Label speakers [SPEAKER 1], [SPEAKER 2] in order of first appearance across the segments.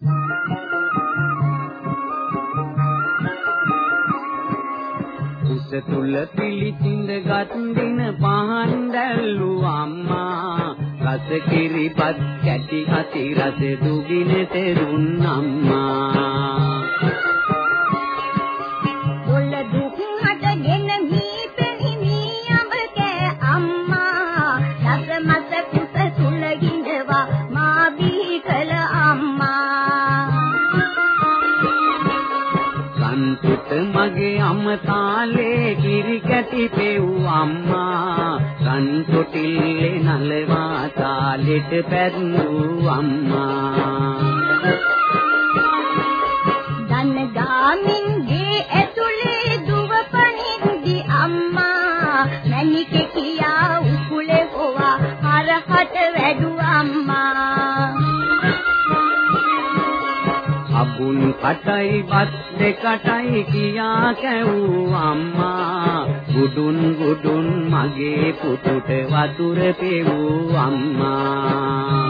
[SPEAKER 1] උස තුල පිළිසිඳ ගත් දින පහන් දැල්ලු අම්මා. රස කිරිපත් කැටි අති රස දුගිනට දුන් අම්මා. මගේ අම්මතාලේ කිරි කැටි පෙව් අම්මා. කන් තොටිල්ලේ නලවා තාලෙට පැද්දු අම්මා. අබුන් කටයි බත් දෙකටයි කියා කැවූ අම්මා. ගුඩුන් ගුඩුන් මගේ පුතුට වතුර පෙවූ අම්මා.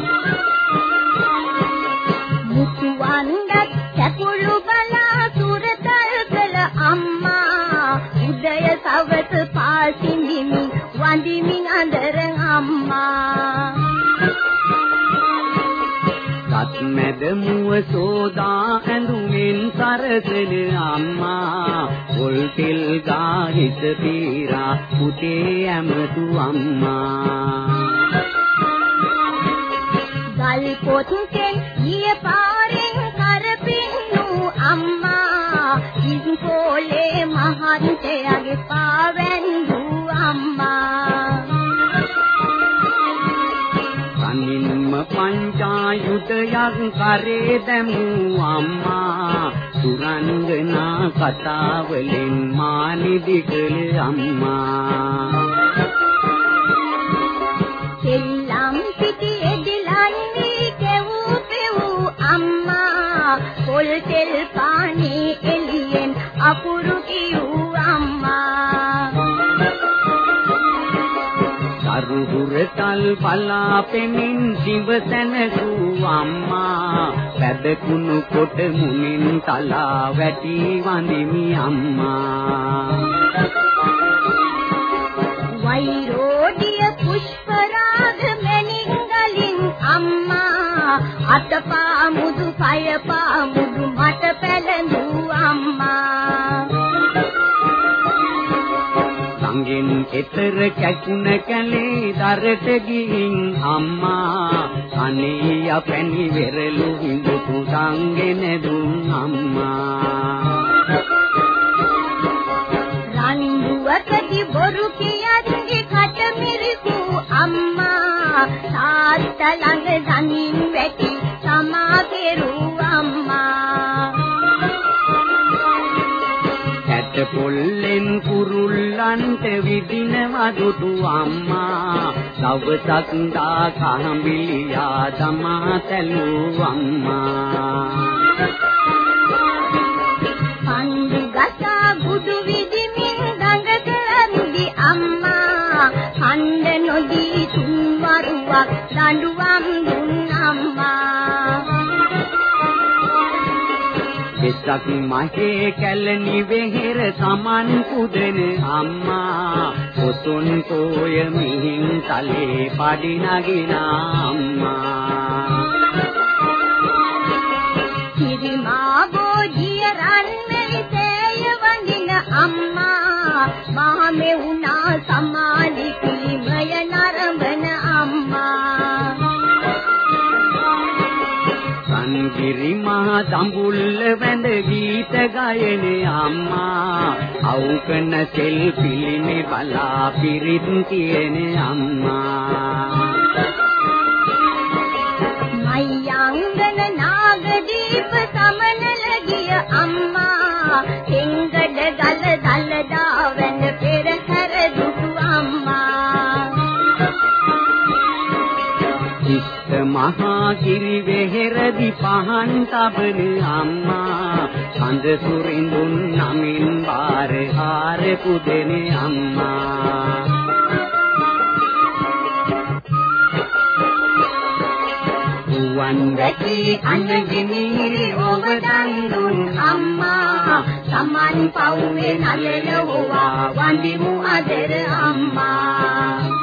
[SPEAKER 2] මුතුවන්ගත් කැපුළු බලා සුරතල් කළ අම්මා. උදය සවස පාසින්දිමි වඳිමින් අඳර අම්මා.
[SPEAKER 1] මැද මුව සෝදා ඇඳුමින් සරසන අම්මා. පොල් තෙල් ගාහිත පීරා පුතේ ඇමතු අම්මා.
[SPEAKER 2] ගල් පොතුකෙන් ගිය
[SPEAKER 1] පංචායුතයක් කරේ දැමූ අම්මා. සුරංගනා කතාවලින් මානිදි කළ අම්මා.
[SPEAKER 2] සෙල්ලම් පිටියේ දිලන්නේ කෙවූ පෙවූ අම්මා. පොල් තෙල් පානේ එළියෙන් අකුරු
[SPEAKER 1] කරුහුරතල් පලා පෙමින් දිවසනසූ අම්මා. වැදකුණු කොට මුනින් තලා වැටි වඳිමි අම්මා.
[SPEAKER 2] වෛරෝඩිය
[SPEAKER 1] ළඟින් එතර කැකුණ කැලේ දරට ගිහින් අම්මා අනේ අපැනි වෙරළු හිඳපු සංගෙන දුන් අම්මා.
[SPEAKER 2] රන්දුවකදී බොරු කියන්නේ කට මිරිකු අම්මා. තාත්තා ළඟ දනින් වැටි සමා කෙරු
[SPEAKER 1] කුරුල්ලන්ට විදිනවා දුටු අම්මා. දවසක් දා කහඹිලියා තමා තැලූ අම්මා.
[SPEAKER 2] පන්දු ගසා බුදු විදිමින් දඟ කරන්දි අම්මා. හන්ද නොදී තුන් වරුවක් දඬුවම් දුන් අම්මා.
[SPEAKER 1] වෙස්සක් මහේ කැලණි වෙහෙර සමන් පුදන අම්මා පොතුන් කෝය මිහින් තලේ පඩි නගින අම්මා.
[SPEAKER 2] කිරිමා බෝධිය රන්මැලි සෑය වඳින අම්මා මහ මෙවුනා සමාධි
[SPEAKER 1] සංගිරි මහ දඹුල්ල වැඳ ගීත ගයන අම්මා. අවුකන සෙල් පිළිමේ බලා පිරිත් කියන අම්මා.
[SPEAKER 2] මයංගන නාගදීප සමනල ගිය අම්මා.
[SPEAKER 1] මහා කිරි වෙහෙරදි පහන් තබන අම්මා. සඳ සුරිඳුන් නමින් බාර හාර පුදෙන අම්මා.
[SPEAKER 2] රුවන් වැටි අනගිනි ඔබ දන් දුන් අම්මා. සමන් පව්වේ නලලෝවා වඳිමු අදර අම්මා.